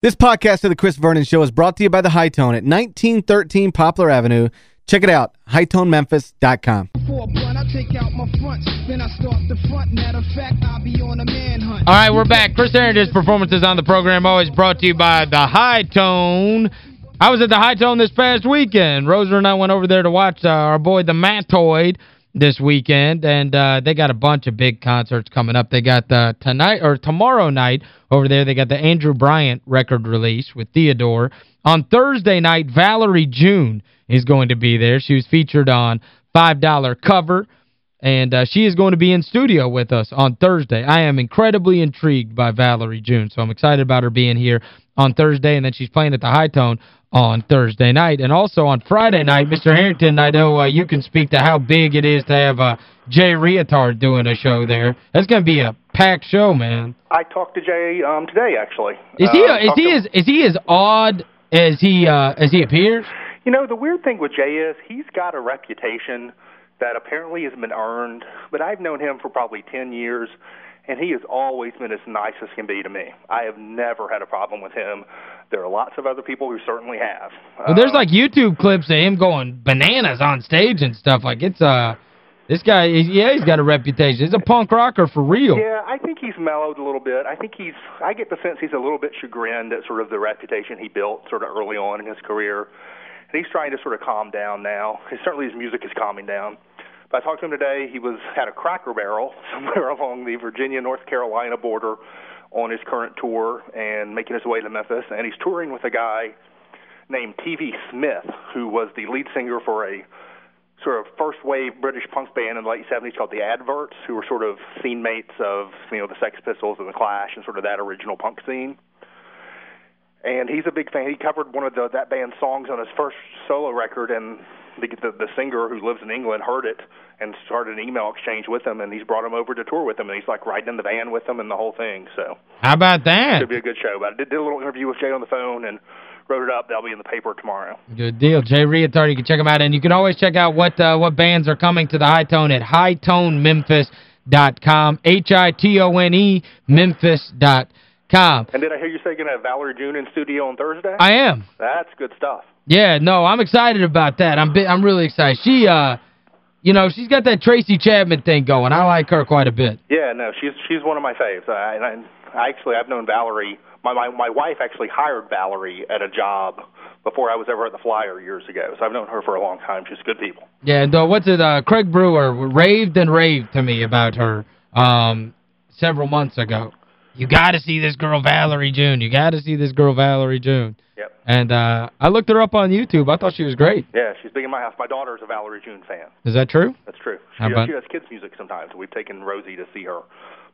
This podcast of the Chris Vernon Show is brought to you by The Hi-Tone at 1913 Poplar Avenue. Check it out, hitonememphis.com. All right, we're back. Chris Herrington's performances on the program always brought to you by The Hi-Tone. I was at The Hi-Tone this past weekend. Rosa and I went over there to watch uh, our boy The Matoid this weekend, and uh, they got a bunch of big concerts coming up. They got the tonight or tomorrow night over there, they got the Andrew Bryant record release with Theodore. On Thursday night, Valerie June is going to be there. She was featured on $5 Cover, and uh, she is going to be in studio with us on Thursday. I am incredibly intrigued by Valerie June, so I'm excited about her being here on Thursday, and then she's playing at the Hi-Tone on Thursday night. And also on Friday night, Mr. Herrington, I know uh, you can speak to how big it is to have uh, Jay Reatard doing a show there. That's going to be a packed show, man. I talked to Jay um, today, actually. Is he uh, is he as is he as odd as he uh, as he appears? You know, the weird thing with Jay is he's got a reputation that apparently has been earned, but I've known him for probably 10 years and he has always been as nice as can be to me. I have never had a problem with him. There are lots of other people who certainly have. Well, there's uh, like YouTube clips of him going bananas on stage and stuff. Like, it's, uh, this guy, yeah, he's got a reputation. He's a punk rocker for real. Yeah, I think he's mellowed a little bit. I think he's, I get the sense he's a little bit chagrined at sort of the reputation he built sort of early on in his career. And he's trying to sort of calm down now. Certainly his music is calming down. But I talked to him today. He was at a Cracker Barrel somewhere along the Virginia North Carolina border on his current tour and making his way to Memphis. And he's touring with a guy named T.V. Smith, who was the lead singer for a sort of first wave British punk band in the late 70s called the Adverts, who were sort of scene mates of you know the Sex Pistols and the Clash and sort of that original punk scene. And he's a big fan. He covered one of the, that band's songs on his first solo record, and the, the the singer who lives in England heard it and started an email exchange with him, and he's brought him over to tour with him, and he's like riding in the van with him and the whole thing. So how about that? Should be a good show. But I did, did a little interview with Jay on the phone and wrote it up. That'll be in the paper tomorrow. Good deal. Jay Reatard, you can check him out. And you can always check out what uh, what bands are coming to the Hi-Tone at hitonememphis.com, H-I-T-O-N-E, memphis.com. And did I hear you say you're going to have Valerie June in studio on Thursday? I am. That's good stuff. Yeah, no, I'm excited about that. I'm I'm really excited. She uh you know, she's got that Tracy Chapman thing going. I like her quite a bit. Yeah, no, she's she's one of my faves. I, I, I actually I've known Valerie. My, my my wife actually hired Valerie at a job before I was ever at the Flyer years ago. So I've known her for a long time. She's good people. Yeah, and uh, what's it uh Craig Brewer raved and raved to me about her um several months ago. You got to see this girl Valerie June. You got to see this girl Valerie June. Yep. And uh, I looked her up on YouTube. I thought she was great. Yeah, she's big in my house. My daughter is a Valerie June fan. Is that true? That's true. She, she does kids music sometimes. We've taken Rosie to see her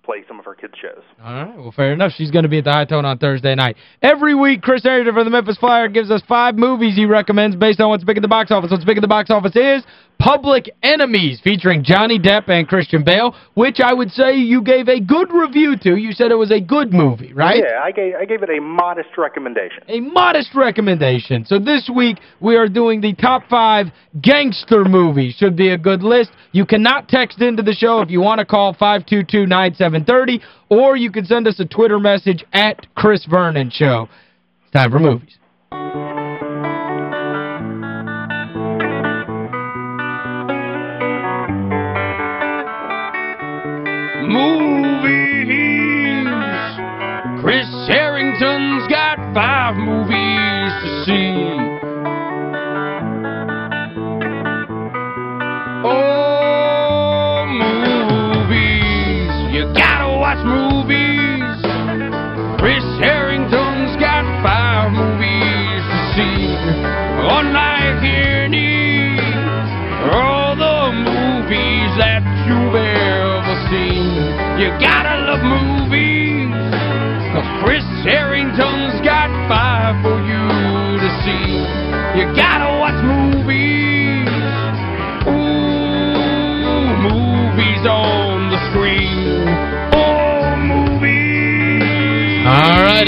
play some of her kids' shows. All right. Well, fair enough. She's going to be at the Hi-Tone on Thursday night. Every week, Chris Herrington from the Memphis Flyer gives us five movies he recommends based on what's big in the box office. What's big in the box office is Public Enemies featuring Johnny Depp and Christian Bale, which I would say you gave a good review to. You said it was a good movie, right? Yeah, I gave, I gave it a modest recommendation. A modest recommendation. So this week, we are doing the top five gangster movies. Should be a good list. You cannot text into the show if you want to call 522-9730, or you can send us a Twitter message at Chris Vernon Show. It's time for movies.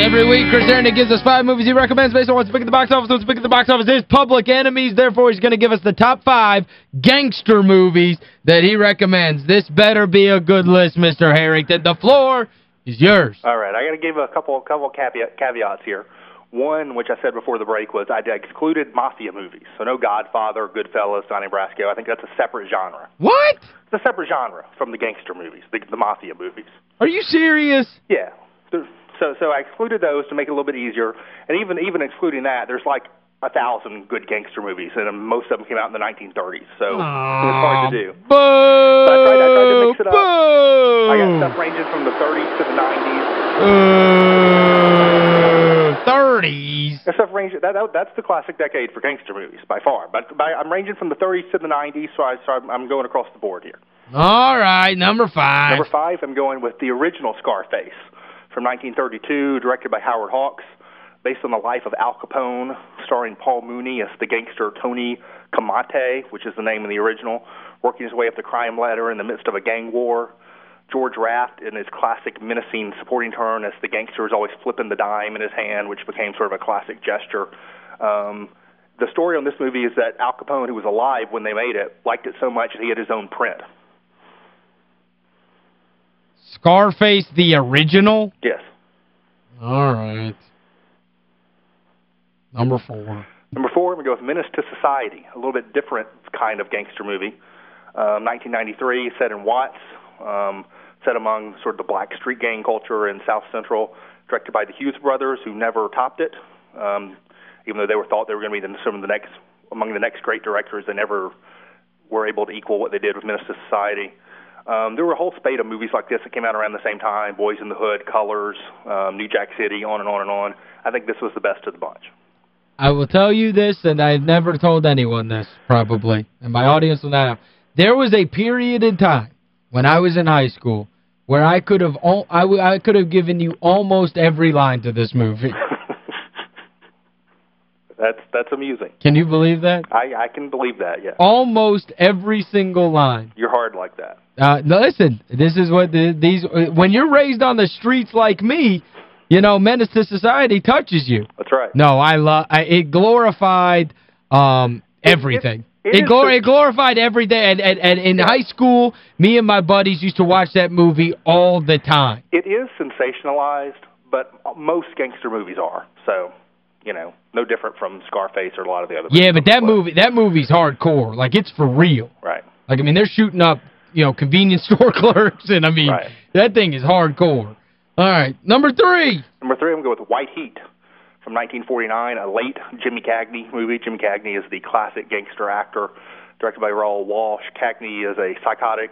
Every week Chris Herrington gives us five movies he recommends based on what's big at the box office. What's big at the box office is Public Enemies. Therefore, he's going to give us the top five gangster movies that he recommends. This better be a good list, Mr. Herrington. The floor is yours. All right, I got to give a couple couple caveat, caveats here. One, which I said before the break, was I excluded mafia movies. So no Godfather, Goodfellas, Donnie Brasco. I think that's a separate genre. What? It's a separate genre from the gangster movies, the, the mafia movies. Are you serious? Yeah. There's, so so I excluded those to make it a little bit easier. And even even excluding that, there's like a thousand good gangster movies, and most of them came out in the 1930s. So it was hard to do. Boo! I tried- I tried to mix it up. Boo! I got stuff ranging from the 30s to the 90s. Boo! 30s. That stuff ranges. That, that that's the classic decade for gangster movies by far. But by, I'm ranging from the 30s to the 90s, so I so I'm, I'm going across the board here. All right, number five. Number five, I'm going with the original Scarface from 1932, directed by Howard Hawks, based on the life of Al Capone, starring Paul Muni as the gangster Tony Camonte, which is the name in the original, working his way up the crime ladder in the midst of a gang war. George Raft in his classic menacing supporting turn as the gangster is always flipping the dime in his hand, which became sort of a classic gesture. Um, the story on this movie is that Al Capone, who was alive when they made it, liked it so much that he had his own print. Scarface, the original? Yes. All right. Number four. Number four, I'm going to go with Menace to Society, a little bit different kind of gangster movie. Um, 1993, set in Watts, um, set among sort of the black street gang culture in South Central, directed by the Hughes brothers, who never topped it. Um, even though they were thought they were going to be the, some of the next among the next great directors, they never were able to equal what they did with Menace to Society. Um, there were a whole spate of movies like this that came out around the same time: Boys in the Hood, Colors, um, New Jack City, on and on and on. I think this was the best of the bunch. I will tell you this, and I've never told anyone this, probably, and my audience will not. There was a period in time when I was in high school where I could have I, I could have given you almost every line to this movie. That's that's amusing. Can you believe that? I I can believe that. Yeah, Almost every single line. you're hard like that. Uh, no, listen, this is what the, these when you're raised on the streets like me, you know, Menace to Society touches you. That's right. No, I love it glorified um everything. it It, is glor it glorified everything and, and, and in high school, me and my buddies used to watch that movie all the time. It is sensationalized, but most gangster movies are. So, you know, no different from Scarface or a lot of the other Yeah, but that movie that movie's hardcore. Like it's for real. Right. Like I mean, they're shooting up, you know, convenience store clerks and I mean, Right. that thing is hardcore. All right, number 3. Number three, I'm going to go with White Heat from 1949, a late Jimmy Cagney movie. Jimmy Cagney is the classic gangster actor, directed by Raoul Walsh. Cagney is a psychotic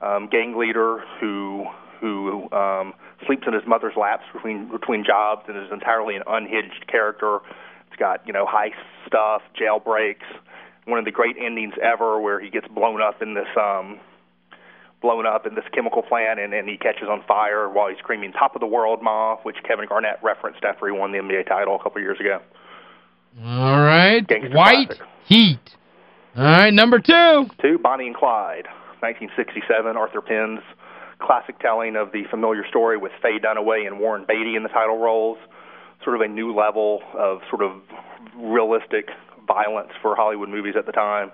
um, gang leader who who um, sleeps in his mother's laps between between jobs and is entirely an unhinged character. It's got you know heist stuff, jail breaks, one of the great endings ever where he gets blown up in this um, blown up in this chemical plant and, and he catches on fire while he's screaming top of the world ma which kevin garnett referenced after he won the nba title a couple years ago All right. Gangster White classic. Heat. All right, number 2. two bonnie and clyde 1967 arthur penn's classic telling of the familiar story with faye dunaway and warren beatty in the title roles sort of a new level of sort of realistic violence for hollywood movies at the time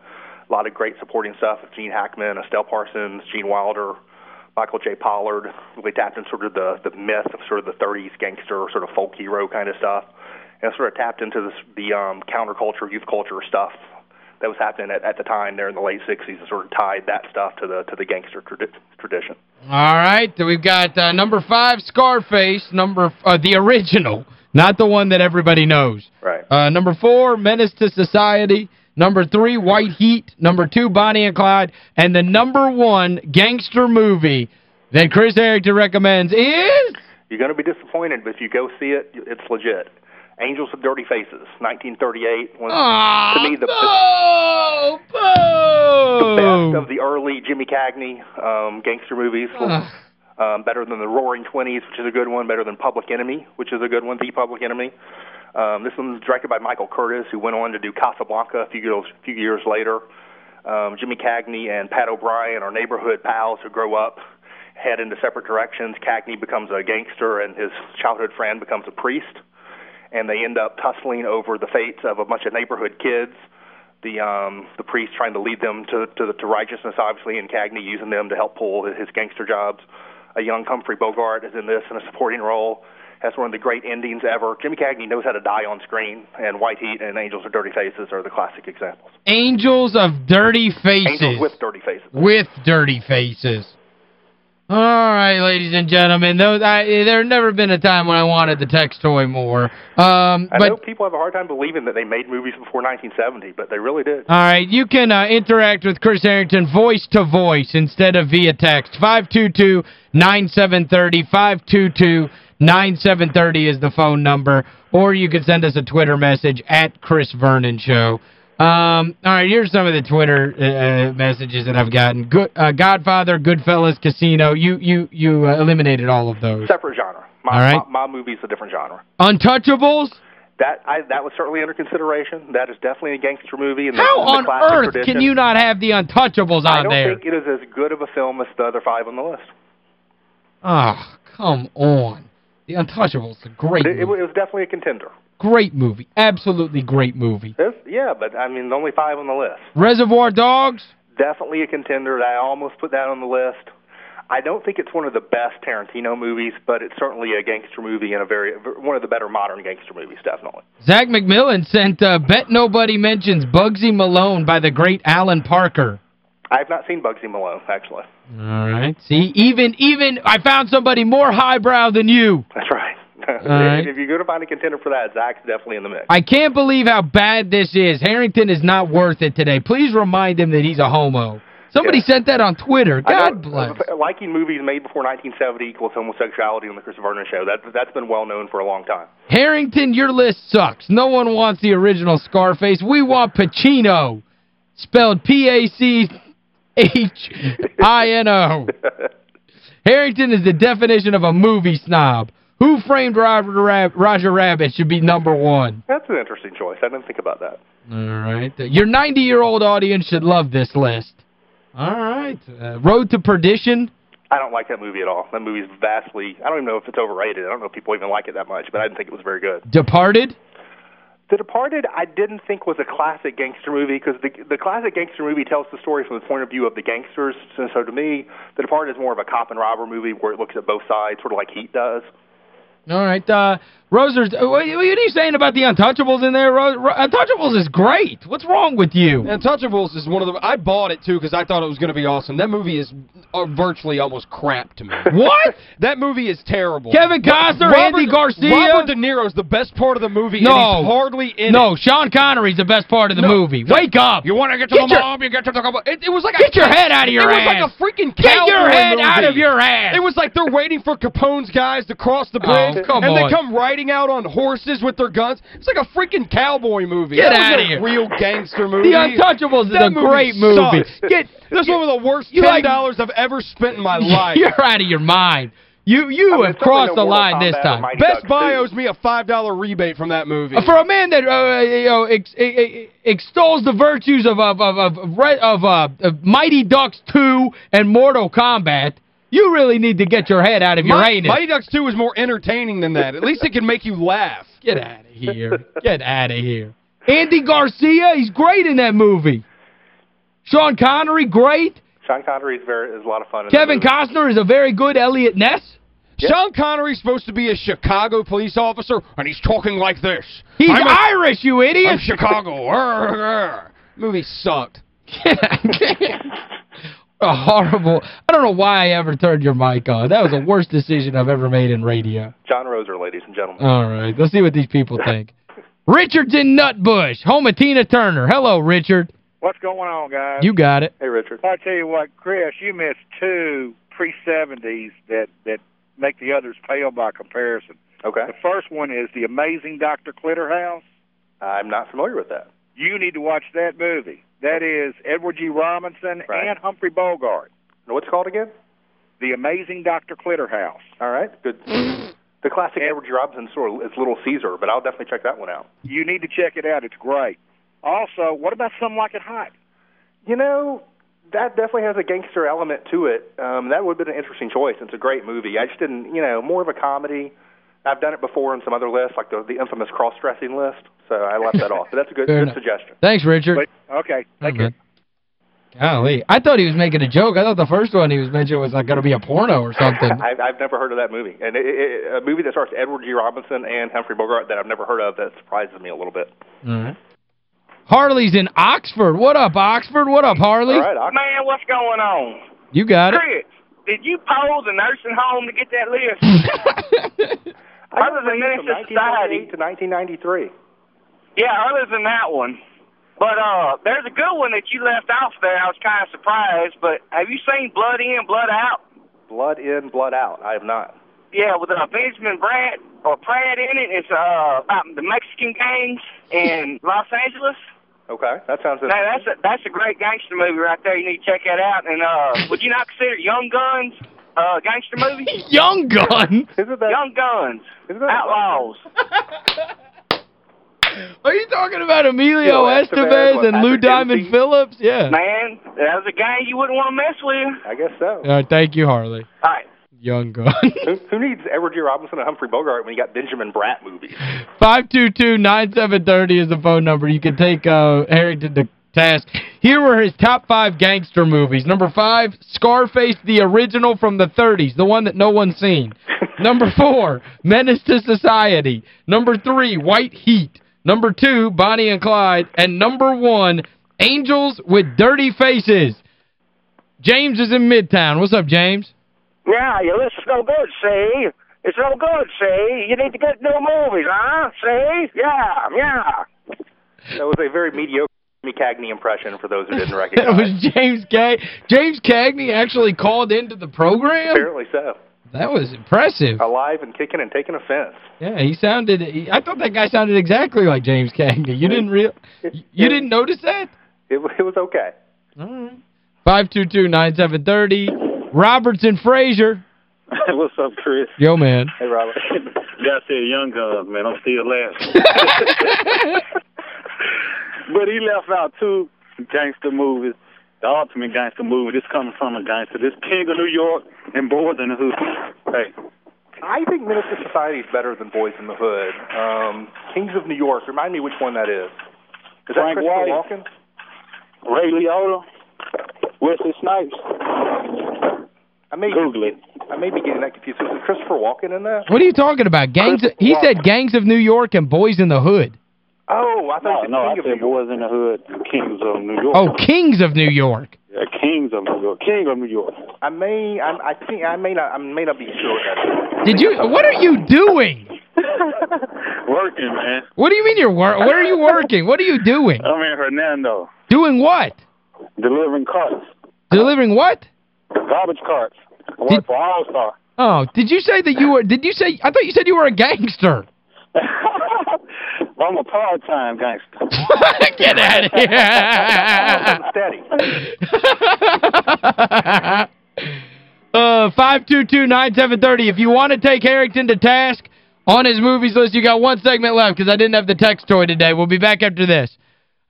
a lot of great supporting stuff with gene hackman estelle parsons gene wilder Michael J. Pollard really tapped into sort of the the myth of sort of the 30s gangster sort of folk hero kind of stuff, and sort of tapped into this the um, counterculture, youth culture stuff that was happening at, at the time there in the late 60s, and sort of tied that stuff to the to the gangster tradi- tradition. All right, we've got uh, number 5 Scarface, number uh, the original, not the one that everybody knows. Right. Uh, number 4 Menace to Society, number 3 White Heat, number 2 Bonnie and Clyde, and the number 1 gangster movie that Chris Herrington recommends is You're going to be disappointed, but if you go see it, it's legit. Angels with Dirty Faces, 1938. One, Aw, to me, the, boo, the best of the early Jimmy Cagney um, gangster movies. Um, better than the Roaring Twenties, which is a good one. Better than Public Enemy, which is a good one. The Public Enemy. Um, this one's directed by Michael Curtiz, who went on to do Casablanca a few years, few years later. Um, Jimmy Cagney and Pat O'Brien are neighborhood pals who grow up, head into separate directions. Cagney becomes a gangster, and his childhood friend becomes a priest, and they end up tussling over the fates of a bunch of neighborhood kids. The um, the priest trying to lead them to to, to righteousness, obviously, and Cagney using them to help pull his gangster jobs. A young Humphrey Bogart is in this in a supporting role, has one of the great endings ever. Jimmy Cagney knows how to die on screen, and White Heat and Angels of Dirty Faces are the classic examples. Angels of Dirty Faces. Angels with dirty faces. With dirty faces. All right, ladies and gentlemen. Those I, there never been a time when I wanted the text toy more. Um, I but know people have a hard time believing that they made movies before 1970, but they really did. All right, you can uh, interact with Chris Herrington voice to voice instead of via text. 522-9730, 522-9730 is the phone number. Or you can send us a Twitter message at Chris Vernon Show. Um, all right, here's some of the Twitter uh, messages that I've gotten. Good, uh, Godfather, Goodfellas, Casino. You you you uh, eliminated all of those. Separate genre. My, All right. my, my movie's a different genre. Untouchables? That I that was certainly under consideration. That is definitely a gangster movie. The, How on earth tradition. can you not have the Untouchables I on don't there? think it is as good of a film as the other five on the list. Oh, come on. The Untouchables, a great it, it, was definitely a contender. Great movie. Absolutely great movie. It's, yeah, but I mean, only five on the list. Reservoir Dogs? Definitely a contender. I almost put that on the list. I don't think it's one of the best Tarantino movies, but it's certainly a gangster movie and a very one of the better modern gangster movies, definitely. Zach McMillan sent uh, Bet Nobody Mentions Bugsy Malone by the great Alan Parker. I have not seen Bugsy Malone, actually. All right. See, even even I found somebody more highbrow than you. That's right. right. If you're going to find a contender for that, Zach's definitely in the mix. I can't believe how bad this is. Herrington is not worth it today. Please remind him that he's a homo. Somebody Yeah. sent that on Twitter. God bless. Liking movies made before 1970 equals homosexuality on the Chris Vernon Show. That, that's been well known for a long time. Herrington, your list sucks. No one wants the original Scarface. We want Pacino. Spelled P-A-C-H-I-N-O. Herrington is the definition of a movie snob. Who Framed Roger, Rab Roger Rabbit should be number one. That's an interesting choice. I didn't think about that. All right. Your 90-year-old audience should love this list. All right. Uh, Road to Perdition. I don't like that movie at all. That movie's vastly, I don't even know if it's overrated. I don't know if people even like it that much, but I didn't think it was very good. Departed. The Departed, I didn't think was a classic gangster movie because the the classic gangster movie tells the story from the point of view of the gangsters. So, so to me, The Departed is more of a cop and robber movie where it looks at both sides, sort of like Heat does. All right. Uh, Roser's, uh, what, are you saying about the Untouchables in there? Untouchables is great. What's wrong with you? Untouchables is one of the... I bought it, too, because I thought it was going to be awesome. That movie is uh, virtually almost crap to me. What? that movie is terrible. Kevin Costner, Robert, Andy Garcia? Robert De Niro's the best part of the movie, No. hardly in no, it. Sean Connery's the best part of the No. movie. Wake up. You want to get to Get the your- mom, you get to the... It, it was like Get a, your head out of your It was like a freaking Get your head movie. out of your ass. It was like they're waiting for Capone's guys to cross the Oh, bridge, come and on. they come riding out on horses with their guns. It's like a freaking cowboy movie. Get that outta wasn't here. real gangster movie. The Untouchables is That a great movie movie. sucks. Get This one was the worst $10 like- I've ever spent in my life. You're out of your mind. You you I mean, have crossed the line this time. Best Ducks Buy 2. owes me a $5 rebate from that movie. For a man that uh, you know ex ex extols the virtues of of of of, Re- of, uh, of Mighty Ducks 2 and Mortal Kombat, you really need to get your head out of your Mi- anus. Mighty Ducks 2 is more entertaining than that. At least it can make you laugh. Get out of here. Get out of here. Andy Garcia, he's great in that movie. Sean Connery, great. Sean Connery is very is a lot of fun. Kevin. Costner is a very good Eliot Ness. Sean Connery's supposed to be a Chicago police officer, and he's talking like this. He's I'm a- Irish, you idiot. I'm Chicago. Arr, arr. Movie sucked. a horrible. I don't know why I ever turned your mic on. That was the worst decision I've ever made in radio. John Roser, ladies and gentlemen. All right, let's see what these people think. Richard's in Nutbush, home of Tina Turner. Hello, Richard. What's going on, guys? You got it. hey, Richard. I tell you what, Chris, you missed two pre-70s that that make the others pale by comparison. Okay. The first one is the amazing Dr. Clitterhouse. I'm not familiar with that. You need to watch that movie. That is Edward G. Robinson Right. and Humphrey Bogart. Now, What's it called again? The amazing Dr. Clitterhouse. All right. Good. The classic Edward G. Robinson story is Little Caesar, but I'll definitely check that one out. You need to check it out. It's great. Also, what about Some Like It Hot? You know, that definitely has a gangster element to it. Um, that would have been an interesting choice. It's a great movie. I just didn't, you know, more of a comedy. I've done it before in some other lists, like the, the infamous cross-dressing list, so I left that off. But that's a good, Fair good enough. suggestion. Thanks, Richard. But, okay, All take care. right. Golly. I thought he was making a joke. I thought the first one he was mentioning was like going to be a porno or something. I've, I've never heard of that movie. And it, it, a movie that stars Edward G. Robinson and Humphrey Bogart that I've never heard of that surprises me a little bit. All right. Harley's in Oxford. What up, Oxford? What up, Harley? All right, Ox- Man, what's going on? You got it. Chris, did you pose a nursing home to get that list? I was than from Menace to Society. to 1993. Yeah, other than that one. But uh, there's a good one that you left off there. I was kind of surprised. But have you seen Blood In, Blood Out? Blood in, blood out. I have not. Yeah, with uh, Benjamin Pratt or Pratt in it. It's uh, about the Mexican gangs in Los Angeles. Okay, that sounds Now that's a that's a great gangster movie right there. You need to check that out. And uh, would you not consider Young Guns uh gangster movie? Young Gun. Isn't that, Young Guns, isn't that Outlaws. Are you talking about Emilio Emilio Estevez, Estevez and Lou Diamond Dempsey? Phillips? Yeah. Man, that was a guy you wouldn't want to mess with. I guess so. All right, thank you, Harley. All right. Young Gun. Who, who needs Edward G. Robinson and Humphrey Bogart when you got Benjamin Bratt movies? 522-9730 is the phone number. You can take uh, Herrington to task. Here were his top five gangster movies. Number five, Scarface, the original from the 30s, the one that no one's seen. Number four, Menace to Society. Number three, White Heat. Number two, Bonnie and Clyde. And number one, Angels with Dirty Faces. James is in Midtown. What's up, James? Yeah, your list is no good, see? It's no good, see? You need to get new movies, huh? See? Yeah, yeah. That was a very mediocre Jimmy Cagney impression for those who didn't recognize it. That was James Cag James Cagney actually called into the program? Apparently so. That was impressive. Alive and kicking and taking offense. Yeah, he sounded he, I thought that guy sounded exactly like James Cagney. You didn't real You didn't notice that? It, it was okay. All right. 522-9730. Robert's in Frayser. What's up, Chris? Yo, man. Hey, Robert. Guy said Young Guns, man. I'm still laughing. but he left out two gangster movies. The ultimate gangster movie. This coming from a gangster. This King of New York and Boys in the Hood. Hey, I think Menace to Society is better than Boys in the Hood. Um, Kings of New York. Remind me which one that is. Is that Frank Christopher White. Walken? Ray Liotta, Wesley Snipes. I may, Google it. I may be getting that confused. Was Christopher Walken in that? What are you talking about? Gangs of, He said Gangs of New York and Boys in the Hood. Oh, I No, thought you said no, I King of said Boys in the Hood, Kings of New York. Oh, Kings of New York. Yeah, Kings of New York. King of New York. I may, I, I think, I may not, I may not be sure what that is. Did you What are you doing? Working, man. What do you mean you're wor Where are you working? What are you doing? I'm in Hernando, Doing what? delivering carts, Delivering what? garbage carts. I work Did- for All Star. Oh, did you say that you were Did you say I thought you said you were a gangster. I'm a part-time gangster. Get out of here. uh 522-9730. If you want to take Herrington to task on his movies list, you got one segment left because I didn't have the text toy today. We'll be back after this.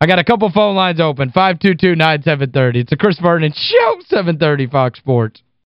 I got a couple phone lines open. 522-9730. It's a Chris Vernon Show, 730 Fox Sports.